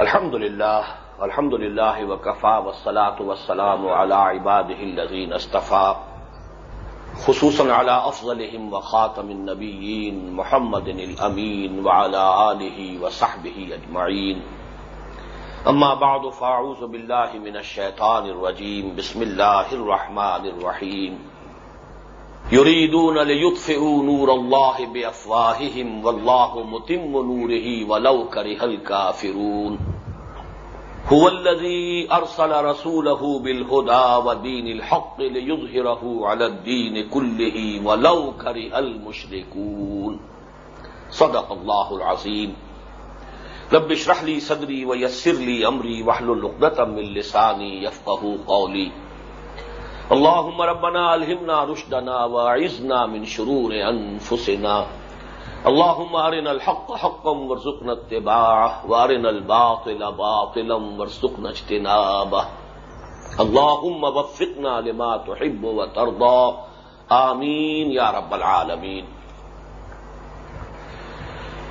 الحمد لله الحمد لله وكفى والصلاة والسلام على عباده الذين اصطفى خصوصا على أفضلهم وخاتم النبيين محمد الأمين وعلى آله وصحبه أجمعين أما بعد فأعوذ بالله من الشيطان الرجيم بسم الله الرحمن الرحيم يريدون ليطفئوا نور الله بأفواههم والله متم نوره ولو كره الكافرون. هو الذي أرسل رسوله بالهدى ودين الحق ليظهره على الدين كله ولو كره المشركون. صدق الله العظيم. رب اشرح لي صدري ويسر لي أمري واحلل عقدة من لساني يفقهوا قولي. اللهم ربنا ألهمنا رشدنا وأعذنا من شرور أنفسنا اللهم ارنا الحق حقا وارزقنا اتباعه وارنا الباطل باطلا وارزقنا اجتنابه. اللهم وفقنا لما تحب وترضى. آمین یا رب العالمین.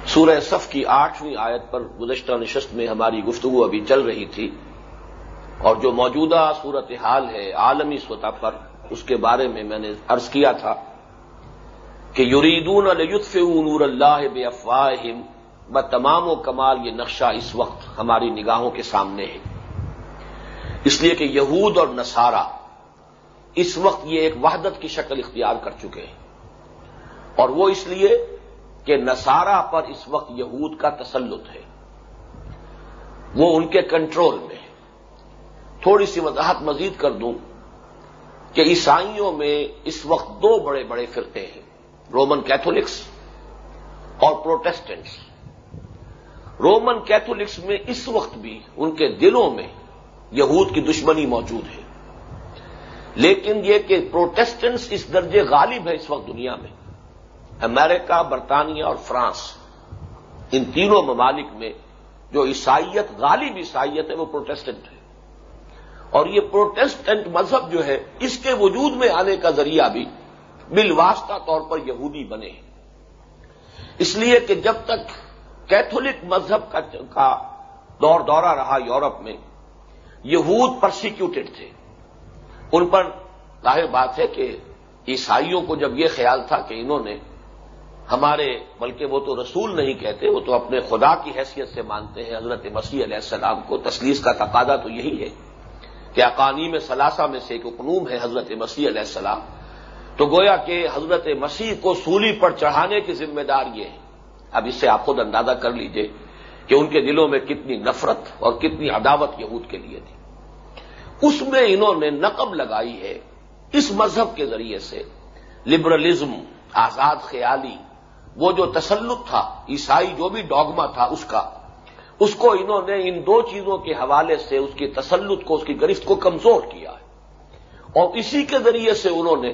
سورہ صف کی آٹھویں آیت پر گزشتہ نشست میں ہماری گفتگو ابھی چل رہی تھی۔ اور جو موجودہ صورت حال ہے، عالمی سطح پر، اس کے بارے میں میں نے عرض کیا تھا کہ یریدون لطف نور اللہ بے افواہم ب تمام و کمال یہ نقشہ اس وقت ہماری نگاہوں کے سامنے ہے۔ اس لیے کہ یہود اور نصارہ اس وقت یہ ایک وحدت کی شکل اختیار کر چکے ہیں۔ اور وہ اس لیے کہ نصارہ پر اس وقت یہود کا تسلط ہے۔ وہ ان کے کنٹرول میں ہے تھوڑی سی وضاحت مزید کر دوں کہ عیسائیوں میں اس وقت دو بڑے بڑے فرقے ہیں، رومن کیتھولکس اور پروٹیسٹنٹس۔ رومن کیتھولکس میں اس وقت بھی ان کے دلوں میں یہود کی دشمنی موجود ہے۔ لیکن یہ کہ پروٹیسٹنٹس اس درجے غالب ہے اس وقت دنیا میں۔ امریکہ، برطانیہ اور فرانس، ان تینوں ممالک میں جو عیسائیت، غالب عیسائیت ہے وہ پروٹیسٹنٹ ہے اور یہ پروٹیسٹنٹ مذہب جو ہے، اس کے وجود میں آنے کا ذریعہ بھی بالواسطہ طور پر یہودی بنے اس لیے کہ جب تک کیتھولک مذہب کا دور دورہ رہا یورپ میں، یہود پرسیکیوٹڈ تھے۔ ان پر ظاہر بات ہے کہ عیسائیوں کو جب یہ خیال تھا کہ انہوں نے ہمارے، بلکہ وہ تو رسول نہیں کہتے، وہ تو اپنے خدا کی حیثیت سے مانتے ہیں، حضرت مسیح علیہ السلام کو تسلیس کا تقاضا تو یہی ہے۔ کہ اقانی میں ثلاثہ میں سے ایک اقنوم ہے حضرت مسیح علیہ السلام۔ تو گویا کہ حضرت مسیح کو سولی پر چڑھانے کی ذمہ دار یہ ہے۔ اب اس سے آپ خود اندازہ کر لیجیے کہ ان کے دلوں میں کتنی نفرت اور کتنی عداوت یہود کے لیے تھی۔ اس میں انہوں نے نقب لگائی ہے اس مذہب کے ذریعے سے۔ لبرلزم، آزاد خیالی، وہ جو تسلط تھا، عیسائی جو بھی ڈاگما تھا اس کا اس کو انہوں نے ان دو چیزوں کے حوالے سے اس کی تسلط کو، اس کی گرفت کو کمزور کیا ہے۔ اور اسی کے ذریعے سے انہوں نے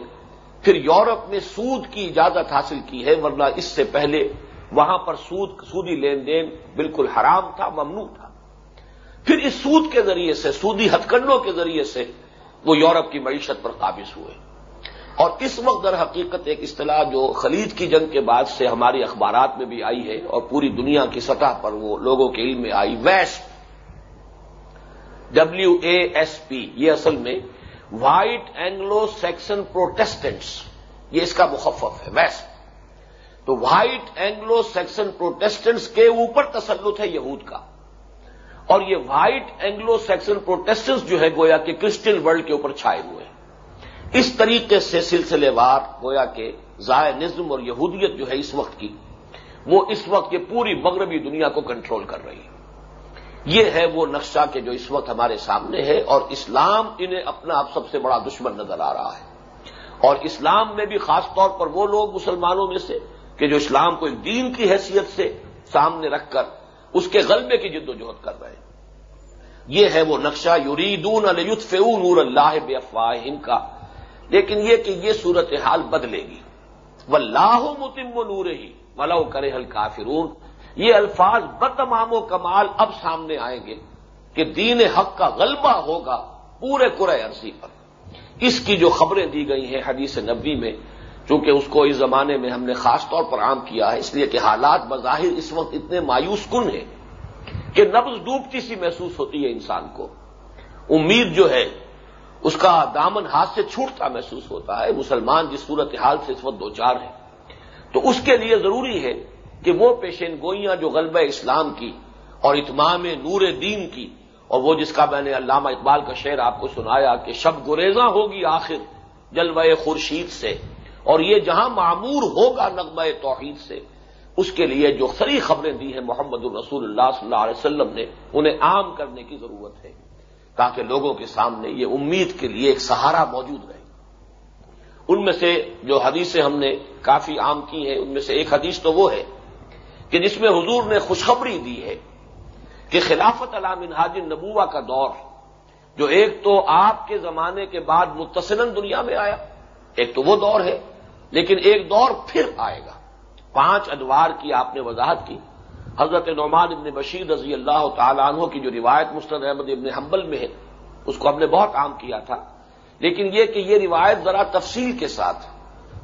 پھر یورپ میں سود کی اجازت حاصل کی ہے، ورنہ اس سے پہلے وہاں پر سود، سودی لین دین بالکل حرام تھا، ممنوع تھا۔ پھر اس سود کے ذریعے سے، سودی ہتکنڈوں کے ذریعے سے وہ یورپ کی معیشت پر قابض ہوئے۔ اور اس وقت در حقیقت ایک اصطلاح جو خلیج کی جنگ کے بعد سے ہماری اخبارات میں بھی آئی ہے اور پوری دنیا کی سطح پر وہ لوگوں کے علم میں آئی۔ West. W A S P یہ اصل میں وائٹ اینگلو سیکسن پروٹیسٹنٹس۔ یہ اس کا مخفف ہے۔ ویسٹ۔ تو وائٹ اینگلو سیکسن پروٹیسٹنٹس کے اوپر تسلط ہے یہود کا۔ اور یہ وائٹ اینگلو سیکسن پروٹیسٹنٹس جو ہے گویا کہ کرسچن ورلڈ کے اوپر چھائے ہوئے اس طریقے سے سلسلے وار گویا کہ زائنزم اور یہودیت جو ہے اس وقت کی، وہ اس وقت یہ پوری مغربی دنیا کو کنٹرول کر رہی ہے۔ یہ ہے وہ نقشہ کہ جو اس وقت ہمارے سامنے ہے اور اسلام انہیں اپنا اب سب سے بڑا دشمن نظر آ رہا ہے۔ اور اسلام میں بھی خاص طور پر وہ لوگ مسلمانوں میں سے کہ جو اسلام کو ایک دین کی حیثیت سے سامنے رکھ کر اس کے غلبے کی جد و جہد کر رہے ہیں۔ یہ ہے وہ نقشہ، یریدون الف نور اللہ بے افواہ کا۔ لیکن یہ کہ یہ صورت حال بدلے گی۔ وہ لاہ متم نور ہی ملو کرے حل کافرون یہ الفاظ بتمام و کمال اب سامنے آئیں گے کہ دین حق کا غلبہ ہوگا پورے قرے عرصی پر۔ اس کی جو خبریں دی گئی ہیں حدیث نبی میں، چونکہ اس کو اس زمانے میں ہم نے خاص طور پر عام کیا ہے، اس لیے کہ حالات بظاہر اس وقت اتنے مایوس کن ہیں کہ نبز ڈوبتی سی محسوس ہوتی ہے انسان کو۔ امید جو ہے اس کا دامن ہاتھ سے چھوٹتا محسوس ہوتا ہے۔ مسلمان جس صورت حال سے اس وقت دو چار ہے تو اس کے لیے ضروری ہے کہ وہ پیشین گوئیاں جو غلبہ اسلام کی اور اتمام نور دین کی اور وہ جس کا میں نے علامہ اقبال کا شعر آپ کو سنایا کہ شب گریزاں ہوگی آخر جلوہ خورشید سے اور یہ جہاں معمور ہوگا نغمہ توحید سے، اس کے لیے جو سری خبریں دی ہیں محمد الرسول اللہ صلی اللہ علیہ وسلم نے، انہیں عام کرنے کی ضرورت ہے۔ تاکہ لوگوں کے سامنے یہ امید کے لیے ایک سہارا موجود رہے۔ ان میں سے جو حدیثیں ہم نے کافی عام کی ہیں، ان میں سے ایک حدیث تو وہ ہے کہ جس میں حضور نے خوشخبری دی ہے کہ خلافت علام منہاج نبوا کا دور، جو ایک تو آپ کے زمانے کے بعد متصن دنیا میں آیا، ایک تو وہ دور ہے، لیکن ایک دور پھر آئے گا۔ پانچ ادوار کی آپ نے وضاحت کی۔ حضرت نعمان ابن بشیر رضی اللہ تعالیٰ عنہ کی جو روایت مستد احمد ابن حنبل میں ہے، اس کو ہم نے بہت عام کیا تھا۔ لیکن یہ کہ یہ روایت ذرا تفصیل کے ساتھ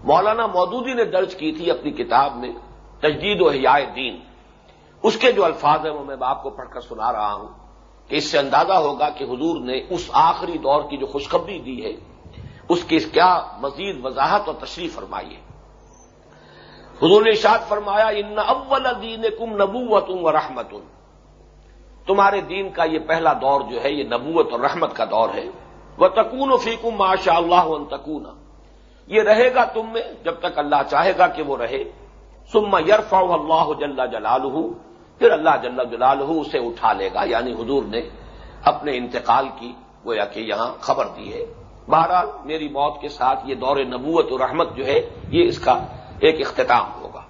مولانا مودودی نے درج کی تھی اپنی کتاب میں، تجدید و حیائے دین اس کے جو الفاظ ہیں وہ میں آپ کو پڑھ کر سنا رہا ہوں کہ اس سے اندازہ ہوگا کہ حضور نے اس آخری دور کی جو خوشخبری دی ہے، اس کی کیا مزید وضاحت اور تشریف فرمائی ہے۔ حضور نے اشاد فرمایا، ان اول دین کم نبوت و رحمت تمہارے دین کا یہ پہلا دور جو ہے، یہ نبوت اور رحمت کا دور ہے۔ وہ تکون و فیکم ماشاء اللہ تکون یہ رہے گا تم میں جب تک اللہ چاہے گا کہ وہ رہے۔ سما یرفا اللہ جل جلال پھر اللہ جل جلال اسے اٹھا لے گا۔ یعنی حضور نے اپنے انتقال کی، گویا کہ یہاں خبر دی ہے۔ بہرحال میری موت کے ساتھ یہ دور نبوت و رحمت جو ہے، یہ اس کا ایک اختتام ہوگا۔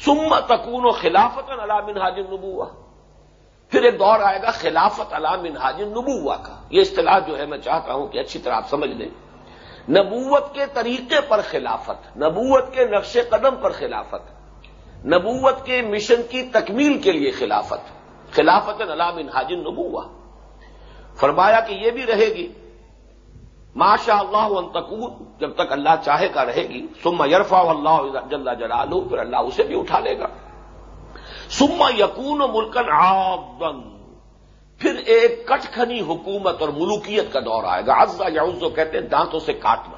سم تکون و خلافت علام حاجر نبوا پھر ایک دور آئے گا، خلافت علام حاجر نبوا کا۔ یہ اصطلاح جو ہے، میں چاہتا ہوں کہ اچھی طرح آپ سمجھ لیں۔ نبوت کے طریقے پر خلافت، نبوت کے نقش قدم پر خلافت، نبوت کے مشن کی تکمیل کے لیے خلافت۔ خلافت علام حاجر نبوا فرمایا کہ یہ بھی رہے گی۔ ماشاء اللہ انتقون جب تک اللہ چاہے کا رہے گی سما یرفا اللہ جل جلالہ، پھر اللہ اسے بھی اٹھا لے گا۔ سما یقون و ملکن آبن پھر ایک کٹکھنی حکومت اور ملوکیت کا دور آئے گا۔ ازا یعوزو کہتے ہیں، دانتوں سے کاٹنا۔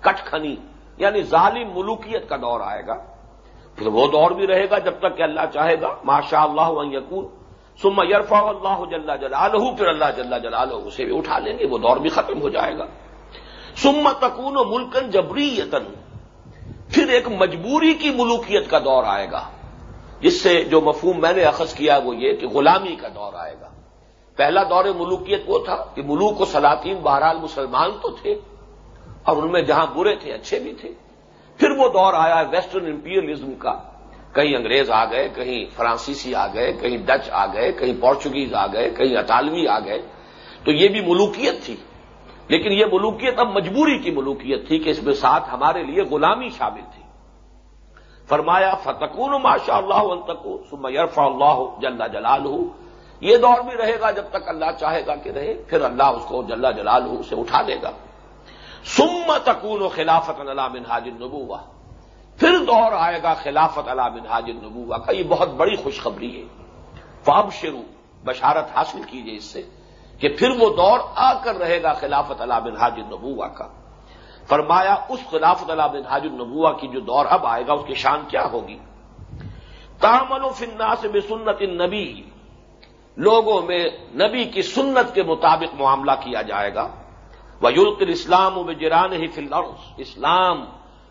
کٹکھنی یعنی ظالم ملوکیت کا دور آئے گا۔ پھر وہ دور بھی رہے گا جب تک کہ اللہ چاہے گا۔ ماشاء اللہ یقون سما یرفا اللہ جل جلالہ، پھر اللہ جل جلالہ اسے بھی اٹھا لیں گے، وہ دور بھی ختم ہو جائے گا۔ سم تکون و ملکن جبری پھر ایک مجبوری کی ملوکیت کا دور آئے گا۔ جس سے جو مفہوم میں نے اخذ کیا وہ یہ کہ غلامی کا دور آئے گا۔ پہلا دور ملوکیت وہ تھا کہ ملوک و سلاطین بہرحال مسلمان تو تھے اور ان میں جہاں برے تھے، اچھے بھی تھے۔ پھر وہ دور آیا ویسٹرن امپیریلزم کا۔ کہیں انگریز آ گئے، کہیں فرانسیسی آ گئے، کہیں ڈچ آ گئے، کہیں پورچوگیز آ گئے، کہیں اطالوی آ گئے۔ تو یہ بھی ملوکیت تھی۔ لیکن یہ ملوکیت اب مجبوری کی ملوکیت تھی کہ اس میں ساتھ ہمارے لیے غلامی شامل تھی۔ فرمایا فتقون ماشاء اللہ التقو سم یرفا اللہ جل جلال ہو یہ دور بھی رہے گا جب تک اللہ چاہے گا کہ رہے، پھر اللہ اس کو جل جلال سے اٹھا دے گا۔ سم تکون و خلافت اللہ بن حاجر نبوا پھر دور آئے گا خلافت اللہ بن حاجر نبوا کا یہ بہت بڑی خوشخبری ہے۔ فاب شروع بشارت حاصل کیجیے اس سے۔ کہ پھر وہ دور آ کر رہے گا خلافت اللہ بن حاج النبوا کا۔ فرمایا، اس خلافت اللہ بن حاج النبوا کی جو دور اب آئے گا، اس کی شان کیا ہوگی؟ تامن و فنا سے بے سنت نبی لوگوں میں نبی کی سنت کے مطابق معاملہ کیا جائے گا۔ وہ یلق اسلام و جران ہی اسلام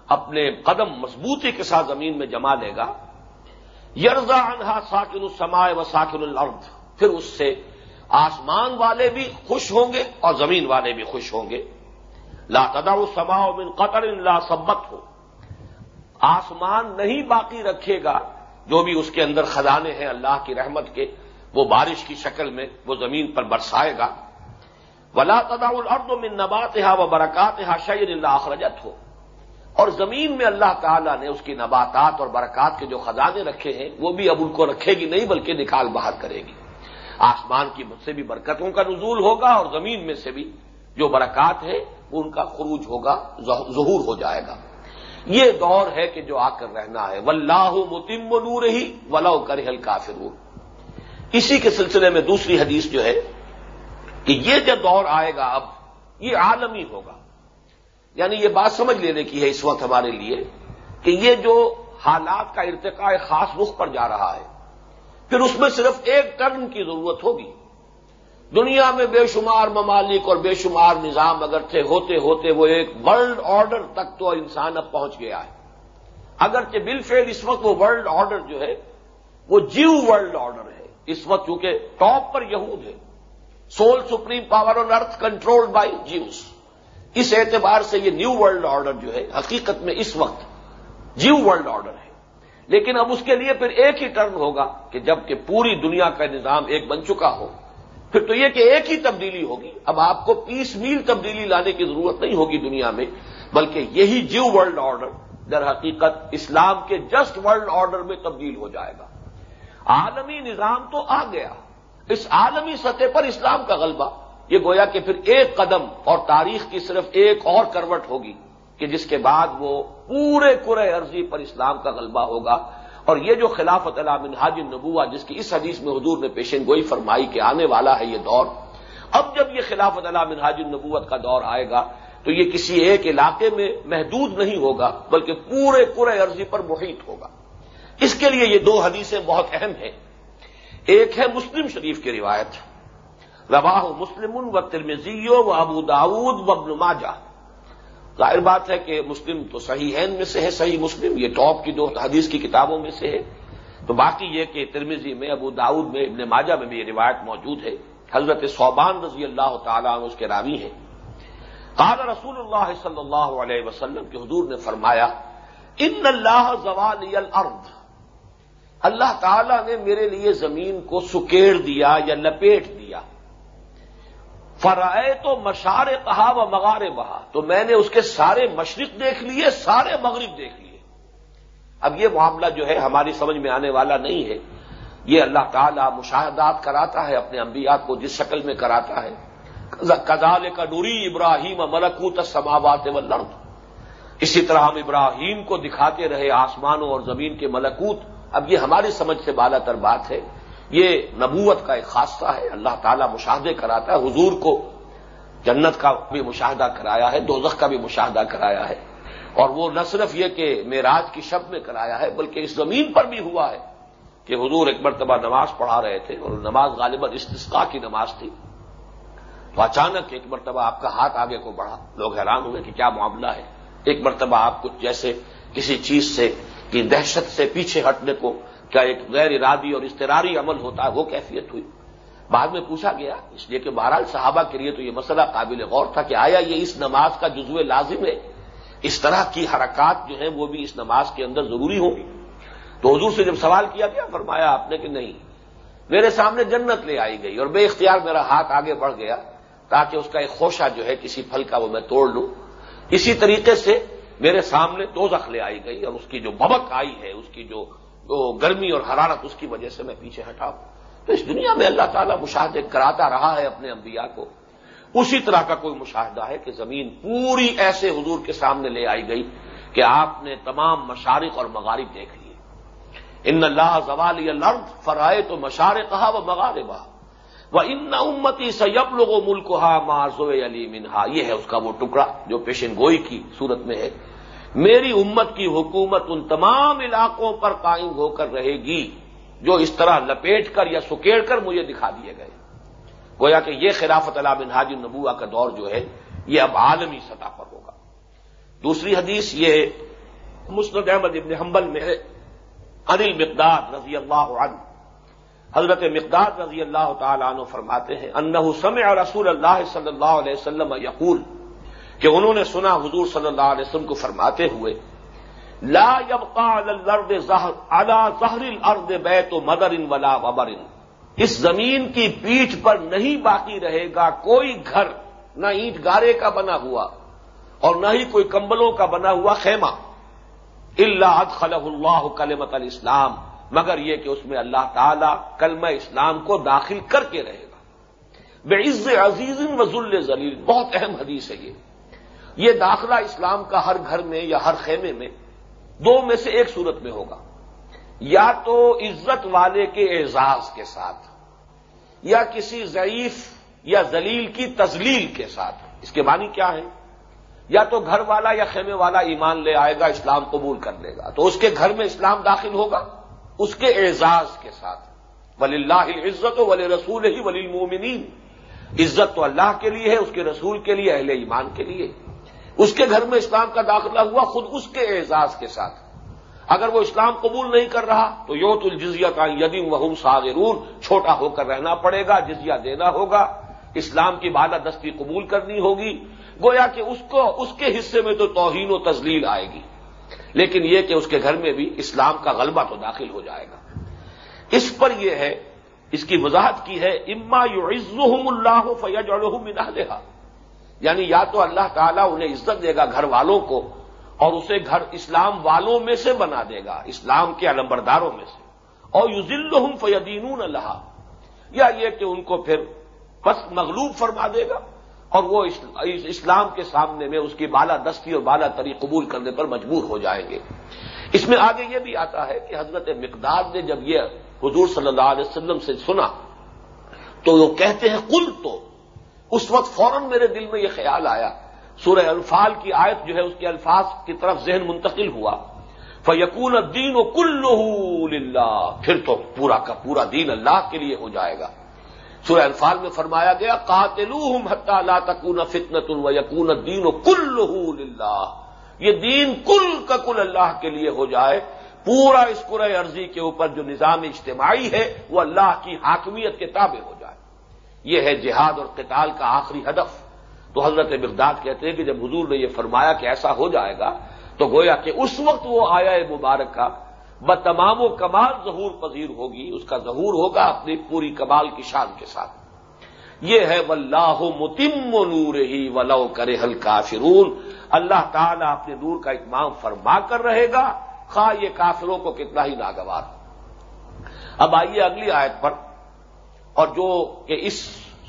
اپنے قدم مضبوطی کے ساتھ زمین میں جما لے گا۔ یرزا انہا ساکن السمائے و ساکن الارض پھر اس سے آسمان والے بھی خوش ہوں گے اور زمین والے بھی خوش ہوں گے۔ لا تدا سما من قطر، لا سبت ہو۔ آسمان نہیں باقی رکھے گا، جو بھی اس کے اندر خزانے ہیں اللہ کی رحمت کے، وہ بارش کی شکل میں وہ زمین پر برسائے گا۔ ولا تدا الرد من نبات ہا و برکات ہا شعر اللہ اخرجت ہو اور زمین میں اللہ تعالیٰ نے اس کی نباتات اور برکات کے جو خزانے رکھے ہیں، وہ بھی اب ان کو رکھے گی نہیں، بلکہ نکال باہر کرے گی۔ آسمان کی سے بھی برکتوں کا نزول ہوگا اور زمین میں سے بھی جو برکات ہے وہ ان کا خروج ہوگا ظہور ہو جائے گا۔ یہ دور ہے کہ جو آ کر رہنا ہے۔ ولہ متم نور ہی ولا کر ہل کافر اسی کے سلسلے میں دوسری حدیث جو ہے کہ یہ جو دور آئے گا اب، یہ عالمی ہوگا۔ یعنی یہ بات سمجھ لینے کی ہے اس وقت ہمارے لیے کہ یہ جو حالات کا ارتقاء خاص رخ پر جا رہا ہے پھر اس میں صرف ایک ٹرن کی ضرورت ہوگی۔ دنیا میں بے شمار ممالک اور بے شمار نظام اگر تھے، ہوتے ہوتے، وہ ایک ورلڈ آرڈر تک تو انسان اب پہنچ گیا ہے۔ اگرچہ بل فیل اس وقت وہ ورلڈ آرڈر جو ہے، وہ جیو ورلڈ آرڈر ہے۔ اس وقت چونکہ ٹاپ پر یہود ہے۔ Sole supreme power on earth control by Jews اس اعتبار سے یہ نیو ورلڈ آرڈر جو ہے، حقیقت میں اس وقت جیو ورلڈ آرڈر ہے۔ لیکن اب اس کے لیے پھر ایک ہی ٹرن ہوگا کہ جبکہ پوری دنیا کا نظام ایک بن چکا ہو۔ پھر تو یہ کہ ایک ہی تبدیلی ہوگی۔ اب آپ کو پیس میل تبدیلی لانے کی ضرورت نہیں ہوگی دنیا میں، بلکہ یہی جیو ورلڈ آرڈر در حقیقت اسلام کے جسٹ ورلڈ آرڈر میں تبدیل ہو جائے گا۔ عالمی نظام تو آ گیا۔ اس عالمی سطح پر اسلام کا غلبہ۔ یہ گویا کہ پھر ایک قدم اور تاریخ کی صرف ایک اور کروٹ ہوگی۔ کہ جس کے بعد وہ پورے کرے عرضی پر اسلام کا غلبہ ہوگا۔ اور یہ جو خلافت علام منہاج النبوہ، جس کی اس حدیث میں حضور نے پیشن گوئی فرمائی کہ آنے والا ہے یہ دور۔ اب جب یہ خلافت علام منہاج النبوت کا دور آئے گا، تو یہ کسی ایک علاقے میں محدود نہیں ہوگا، بلکہ پورے کرے عرضی پر محیط ہوگا۔ اس کے لیے یہ دو حدیثیں بہت اہم ہیں۔ ایک ہے مسلم شریف کی روایت۔ رواہ مسلم و ترمزیو و ابو داود و ابن ماجہ۔ ظاہر بات ہے کہ مسلم تو صحیح ہے میں سے ہے، صحیح مسلم، یہ ٹاپ کی دو حدیث کی کتابوں میں سے ہے۔ تو باقی یہ کہ ترمیزی میں، ابو داود میں، ابن ماجہ میں بھی یہ روایت موجود ہے۔ حضرت صوبان رضی اللہ تعالیٰ اس کے راوی ہیں۔ قال رسول اللہ صلی اللہ علیہ وسلم کے حضور نے فرمایا، ان اللہ زوال الارض اللہ تعالی نے میرے لیے زمین کو سکیڑ دیا یا لپیٹ فرائے تو مشار کہا و مغار بہا تو میں نے اس کے سارے مشرق دیکھ لیے، سارے مغرب دیکھ لیے۔ اب یہ معاملہ جو ہے ہماری سمجھ میں آنے والا نہیں ہے۔ یہ اللہ تعالیٰ مشاہدات کراتا ہے، اپنے انبیاء کو جس شکل میں کراتا ہے۔ کزال کا ڈوری ابراہیم ملکوت سماوات و لرد اسی طرح ہم ابراہیم کو دکھاتے رہے آسمانوں اور زمین کے ملکوت۔ اب یہ ہماری سمجھ سے بالا تر بات ہے۔ یہ نبوت کا ایک خاصہ ہے، اللہ تعالیٰ مشاہدے کراتا ہے، حضور کو جنت کا بھی مشاہدہ کرایا ہے، دوزخ کا بھی مشاہدہ کرایا ہے۔ اور وہ نہ صرف یہ کہ میراج کی شب میں کرایا ہے، بلکہ اس زمین پر بھی ہوا ہے کہ حضور ایک مرتبہ نماز پڑھا رہے تھے اور نماز غالباً استسقا کی نماز تھی۔ تو اچانک ایک مرتبہ آپ کا ہاتھ آگے کو بڑھا، لوگ حیران ہوئے کہ کیا معاملہ ہے۔ ایک مرتبہ آپ کچھ جیسے کسی چیز سے، کی دہشت سے پیچھے ہٹنے کو کیا ایک غیر ارادی اور استراری عمل ہوتا ہے؟ وہ کیفیت ہوئی۔ بعد میں پوچھا گیا، اس لیے کہ بہرحال صحابہ کے لیے تو یہ مسئلہ قابل غور تھا کہ آیا یہ اس نماز کا جزو لازم ہے؟ اس طرح کی حرکات جو ہیں وہ بھی اس نماز کے اندر ضروری ہوں گی۔ تو حضور سے جب سوال کیا گیا، فرمایا آپ نے کہ نہیں، میرے سامنے جنت لے آئی گئی اور بے اختیار میرا ہاتھ آگے بڑھ گیا، تاکہ اس کا ایک خوشہ جو ہے کسی پھل کا وہ میں توڑ لوں۔ اسی طریقے سے میرے سامنے دو لے آئی گئی اور اس کی جو ببک آئی ہے، اس کی جو گرمی اور حرارت اس کی وجہ سے میں پیچھے ہٹا تو اس دنیا میں اللہ تعالیٰ مشاہدے کراتا رہا ہے اپنے انبیاء کو۔ اسی طرح کا کوئی مشاہدہ ہے کہ زمین پوری ایسے حضور کے سامنے لے آئی گئی کہ آپ نے تمام مشارق اور مغارب دیکھ لیے۔ ان اللہ زوال لرد فرائے تو مشارق کہا وہ مغاربہ وہ ان امتی سیب لوگوں ملک ہا مارزو علی منہا۔ یہ ہے اس کا وہ ٹکڑا جو پیشن گوئی کی صورت میں ہے۔ میری امت کی حکومت ان تمام علاقوں پر قائم ہو کر رہے گی جو اس طرح لپیٹ کر یا سکیڑ کر مجھے دکھا دیے گئے۔ گویا کہ یہ خلافت علام انحاج النبوا کا دور جو ہے، یہ اب عالمی سطح پر ہوگا۔ دوسری حدیث یہ مسند احمد ابن حنبل میں ہے انل مقدار رضی اللہ عنہ۔ حضرت مقدار رضی اللہ تعالیٰ عنہ فرماتے ہیں انہ سمع رسول اللہ صلی اللہ علیہ وسلم یقول کہ انہوں نے سنا حضور صلی اللہ علیہ وسلم کو فرماتے ہوئے، لا يبقى على الارض على ظهر الارض بیت مدر ولا وبر اس زمین کی پیٹھ پر نہیں باقی رہے گا کوئی گھر، نہ اینٹ گارے کا بنا ہوا اور نہ ہی کوئی کمبلوں کا بنا ہوا خیمہ۔ اللہ خلح اللہ کلمت الاسلام، مگر یہ کہ اس میں اللہ تعالی کلمہ اسلام کو داخل کر کے رہے گا۔ بے عز عزیز وزل ذلیل، بہت اہم حدیث ہے یہ۔ یہ داخلہ اسلام کا ہر گھر میں یا ہر خیمے میں دو میں سے ایک صورت میں ہوگا۔ یا تو عزت والے کے اعزاز کے ساتھ، یا کسی ضعیف یا ذلیل کی تزلیل کے ساتھ۔ اس کے معنی کیا ہے یا تو گھر والا یا خیمے والا ایمان لے آئے گا، اسلام قبول کر لے گا۔ تو اس کے گھر میں اسلام داخل ہوگا، اس کے اعزاز کے ساتھ۔ ولی اللہ عزت و ولی رسول ہی ولی المومنین عزت تو اللہ کے لیے ہے، اس کے رسول کے لیے، اہل ایمان کے لیے۔ اس کے گھر میں اسلام کا داخلہ ہوا خود اس کے اعزاز کے ساتھ۔ اگر وہ اسلام قبول نہیں کر رہا تو یوت الجزیہ کا یدیم وہم ساغرون چھوٹا ہو کر رہنا پڑے گا، جزیہ دینا ہوگا۔ اسلام کی بالا دستی قبول کرنی ہوگی۔ گویا کہ اس کو، اس کے حصے میں تو توہین و تزلیل آئے گی۔ لیکن یہ کہ اس کے گھر میں بھی اسلام کا غلبہ تو داخل ہو جائے گا۔ اس پر یہ ہے، اس کی وضاحت کی ہے، اما یو عزم اللہ فیج الحملہ یعنی یا تو اللہ تعالیٰ انہیں عزت دے گا گھر والوں کو اور اسے گھر اسلام والوں میں سے بنا دے گا، اسلام کے علمبرداروں میں سے۔ اور یو ذلحم فیدین اللہ یا یہ کہ ان کو پھر بس مغلوب فرما دے گا اور وہ اسلام کے سامنے میں اس کی بالا دستی اور بالا تری قبول کرنے پر مجبور ہو جائیں گے۔ اس میں آگے یہ بھی آتا ہے کہ حضرت مقدار نے جب یہ حضور صلی اللہ علیہ وسلم سے سنا تو وہ کہتے ہیں کل تو۔ اس وقت فوراً میرے دل میں یہ خیال آیا۔ سورہ الفال کی آیت جو ہے، اس کے الفاظ کی طرف ذہن منتقل ہوا۔ فیقون دین و کل پھر تو پورا کا پورا دین اللہ کے لیے ہو جائے گا۔ سورہ انفال میں فرمایا گیا، قاتلوہم حتی لا تکون فتنت و یکون الدین کلہ یہ دین کل کا کل اللہ کے لیے ہو جائے۔ پورا اس قرآ عرضی کے اوپر جو نظام اجتماعی ہے، وہ اللہ کی حاکمیت کے تابع ہو جائے یہ ہے جہاد اور قتال کا آخری ہدف۔ تو حضرت بغداد کہتے ہیں کہ جب حضور نے یہ فرمایا کہ ایسا ہو جائے گا، تو گویا کہ اس وقت وہ آیا مبارک کا تمام و کمال ظہور پذیر ہوگی۔ اس کا ظہور ہوگا اپنی پوری کمال کی شان کے ساتھ۔ یہ ہے واللہ متم نور ہی ولو کرے ہل کافرون اللہ تعالیٰ اپنے نور کا اتمام فرما کر رہے گا۔ خواہ یہ کافروں کو کتنا ہی ناگوار۔ اب آئیے اگلی آیت پر۔ اور جو کہ اس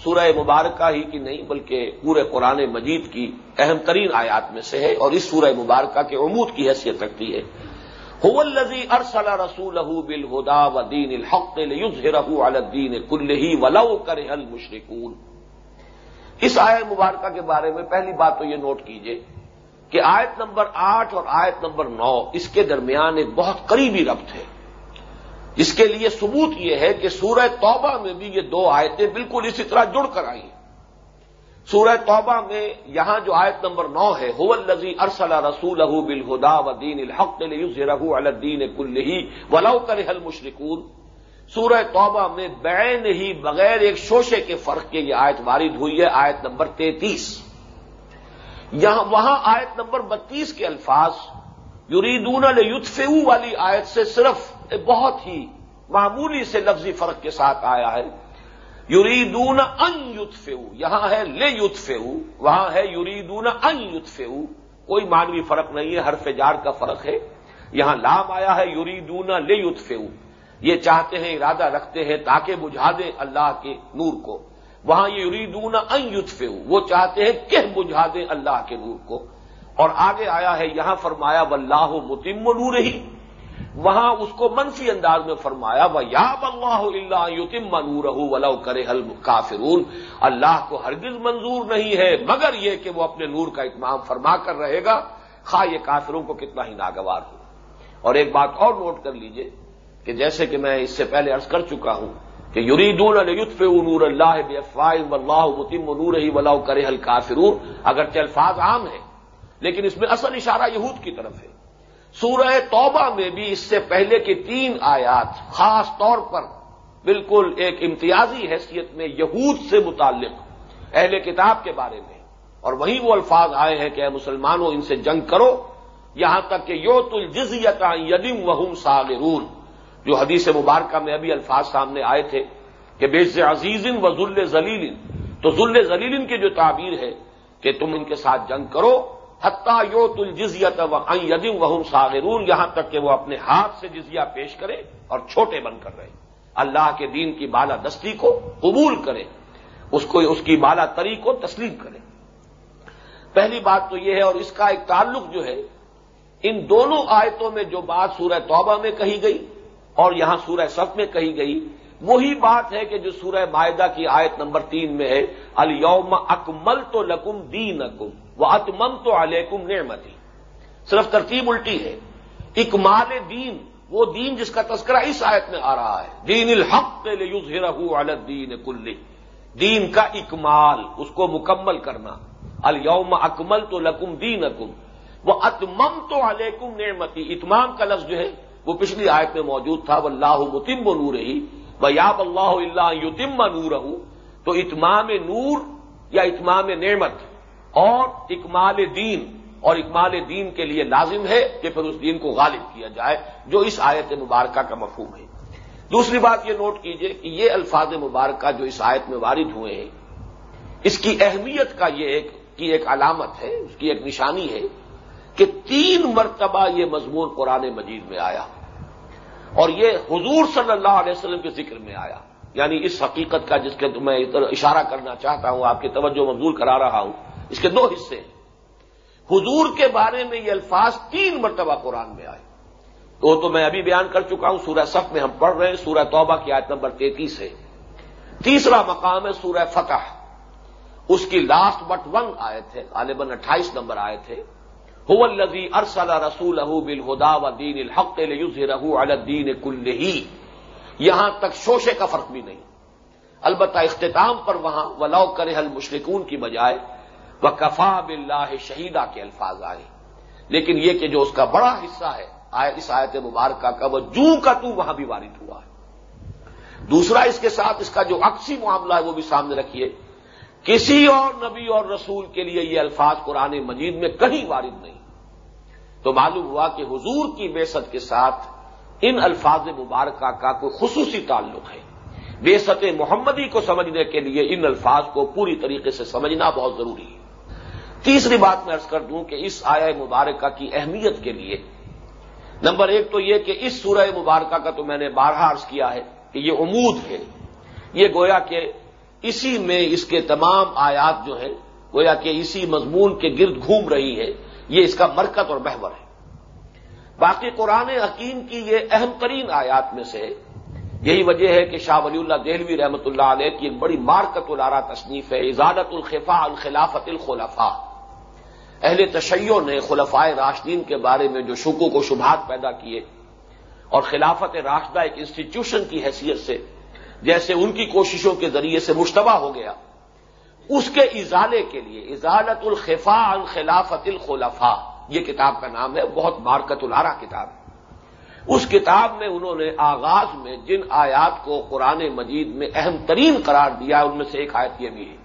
سورہ مبارکہ ہی کی نہیں بلکہ پورے قرآن مجید کی اہم ترین آیات میں سے ہے اور اس سورہ مبارکہ کے عمود کی حیثیت رکھتی ہے۔ الزی ارسل رسول بل ہدا و دین الحق الدین کل ہی ولو کر مشرقول اس آیت مبارکہ کے بارے میں پہلی بات تو یہ نوٹ کیجیے کہ آیت نمبر آٹھ اور آیت نمبر نو اس کے درمیان ایک بہت قریبی ربط ہے۔ اس کے لیے ثبوت یہ ہے کہ سورہ توبہ میں بھی یہ دو آیتیں بالکل اسی طرح جڑ کر آئی ہیں۔ سورہ توبہ میں یہاں جو آیت نمبر نو ہے ہو الزی ارسل رسول بل ہدا و دین الحق رحو الدین کل ہی ولو کر حل مشرقون سورہ توبہ میں بین ہی بغیر ایک شوشے کے فرق کے یہ آیت وارد ہوئی ہے، آیت نمبر تینتیس۔ یہاں وہاں آیت نمبر بتیس کے الفاظ، یریدون یوتفو والی آیت سے صرف بہت ہی معمولی سے لفظی فرق کے ساتھ آیا ہے۔ یوریدون ان یوتفو یہاں ہے لے یوتفو وہاں ہے یوریدون ان یوتفو کوئی مانوی فرق نہیں ہے، حرف جار کا فرق ہے۔ یہاں لام آیا ہے یوریدون لے یوتفو یہ چاہتے ہیں، ارادہ رکھتے ہیں تاکہ بجھا دیں اللہ کے نور کو۔ وہاں یہ یریدون ان یوتفو وہ چاہتے ہیں کہ بجھا دیں اللہ کے نور کو۔ اور آگے آیا ہے، یہاں فرمایا، واللہ متم نور ہی وہاں اس کو منفی انداز میں فرمایا وہ یا اللہ اللہ یوتم نور ولو کرے حل کافرون اللہ کو ہرگز منظور نہیں ہے، مگر یہ کہ وہ اپنے نور کا اتمام فرما کر رہے گا۔ خواہ یہ کافروں کو کتنا ہی ناگوار ہو۔ اور ایک بات اور نوٹ کر لیجیے کہ جیسے کہ میں اس سے پہلے عرض کر چکا ہوں کہ یریدون یوتف نور اللہ بفائل اللہ متم نور ہی ولاؤ کرے حل کافرون اگرچہ الفاظ عام ہیں، لیکن اس میں اصل اشارہ یہود کی طرف ہے۔ سورہ توبہ میں بھی اس سے پہلے کی تین آیات خاص طور پر بالکل ایک امتیازی حیثیت میں یہود سے متعلق اہل کتاب کے بارے میں۔ اور وہیں وہ الفاظ آئے ہیں کہ اے مسلمانوں، ان سے جنگ کرو۔ یہاں تک کہ یوت الجزیت یدم وہم ساغرون جو حدیث مبارکہ میں ابھی الفاظ سامنے آئے تھے کہ بیز عزیز و ذل ذلیل۔ تو ذل ذلیل کی جو تعبیر ہے کہ تم ان کے ساتھ جنگ کرو حتہ یو تل جزیت یدم وہم ساغرون یہاں تک کہ وہ اپنے ہاتھ سے جزیہ پیش کرے اور چھوٹے بن کر رہے۔ اللہ کے دین کی بالا دستی کو قبول کرے، اس کو اس کی بالا تری کو تسلیم کرے۔ پہلی بات تو یہ ہے، اور اس کا ایک تعلق جو ہے، ان دونوں آیتوں میں جو بات سورہ توبہ میں کہی گئی اور یہاں سورہ صف میں کہی گئی، وہی بات ہے کہ جو سورہ معاہدہ کی آیت نمبر تین میں ہے الوم اکمل تو لکم دین اکم و اتمم تو علیکم نعمتی صرف ترتیب الٹی ہے۔ اکمال دین، وہ دین جس کا تذکرہ اس آیت میں آ رہا ہے۔ دین الحق یوز الدین کل دین کا اکمال اس کو مکمل کرنا۔ الوم اکمل تو لکم دین اکم وہ اتمم تو علیکم نعمتی اتمام کا لفظ جو ہے، وہ پچھلی آیت میں موجود تھا وہ اللہ متم نور ہی یاب اللہ اللہ یتم نور تو اتمام نور یا اتمام نعمت اور اکمال دین اور اکمال دین کے لیے لازم ہے کہ پھر اس دین کو غالب کیا جائے، جو اس آیت مبارکہ کا مفہوم ہے۔ دوسری بات یہ نوٹ کیجیے کہ یہ الفاظ مبارکہ جو اس آیت میں وارد ہوئے ہیں، اس کی اہمیت کا یہ ایک، کی ایک علامت ہے، اس کی ایک نشانی ہے کہ تین مرتبہ یہ مضمون قرآن مجید میں آیا۔ اور یہ حضور صلی اللہ علیہ وسلم کے ذکر میں آیا۔ یعنی اس حقیقت کا جس کے میں اشارہ کرنا چاہتا ہوں، آپ کی توجہ مبزول کرا رہا ہوں۔ اس کے دو حصے ہیں۔ حضور کے بارے میں یہ الفاظ تین مرتبہ قرآن میں آئے۔ تو تو میں ابھی بیان کر چکا ہوں، سورہ صف میں ہم پڑھ رہے ہیں، سورہ توبہ کی آیت نمبر تینتیس ہے۔ تیسرا مقام ہے سورہ فتح۔ اس کی لاسٹ بٹ ون آئے تھے غالباً اٹھائیس نمبر آئے تھے الزی ارسل رسول بل ہدا و دین الحق الدین کل ہی یہاں تک شوشے کا فرق بھی نہیں۔ البتہ اختتام پر وہاں ولو کرے حل مشرقون کی بجائے وہ کفا بلّہ شہیدہ کے الفاظ آئے لیکن یہ کہ جو اس کا بڑا حصہ ہے اس آیت مبارکہ کا، وہ جو کا تو وہاں بھی وارد ہوا ہے۔ دوسرا اس کے ساتھ اس کا جو عکسی معاملہ ہے، وہ بھی سامنے رکھیے۔ کسی اور نبی اور رسول کے لیے یہ الفاظ قرآن مجید میں کہیں وارد نہیں۔ تو معلوم ہوا کہ حضور کی بےست کے ساتھ ان الفاظ مبارکہ کا کوئی خصوصی تعلق ہے۔ بےست محمدی کو سمجھنے کے لیے ان الفاظ کو پوری طریقے سے سمجھنا بہت ضروری ہے۔ تیسری بات میں ارض کر دوں کہ اس آیا مبارکہ کی اہمیت کے لیے، نمبر ایک تو یہ کہ اس سورہ مبارکہ کا تو میں نے بارہا عرض کیا ہے کہ یہ امود ہے۔ یہ گویا کہ اسی میں اس کے تمام آیات جو ہیں، گویا کہ اسی مضمون کے گرد گھوم رہی ہے یہ اس کا مرکت اور محور ہے۔ باقی قرآن حکیم کی یہ اہم ترین آیات میں سے یہی وجہ ہے کہ شاہ ولی اللہ دہلوی رحمۃ اللہ علیہ کی ایک بڑی مارکت الارا تصنیف ہے ازادت الخفا الخلافت الخلفا اہل تشیع نے خلفائے راشدین کے بارے میں جو شکو کو شبہات پیدا کیے اور خلافت راشدہ ایک انسٹیٹیوشن کی حیثیت سے، جیسے ان کی کوششوں کے ذریعے سے مشتبہ ہو گیا، اس کے ازالے کے لیے، ازالت الخفا الخلافت الخلفا یہ کتاب کا نام ہے، بہت مارکت الارا کتاب۔ اس کتاب میں انہوں نے آغاز میں جن آیات کو قرآن مجید میں اہم ترین قرار دیا، ان میں سے ایک آیت یہ بھی ہے۔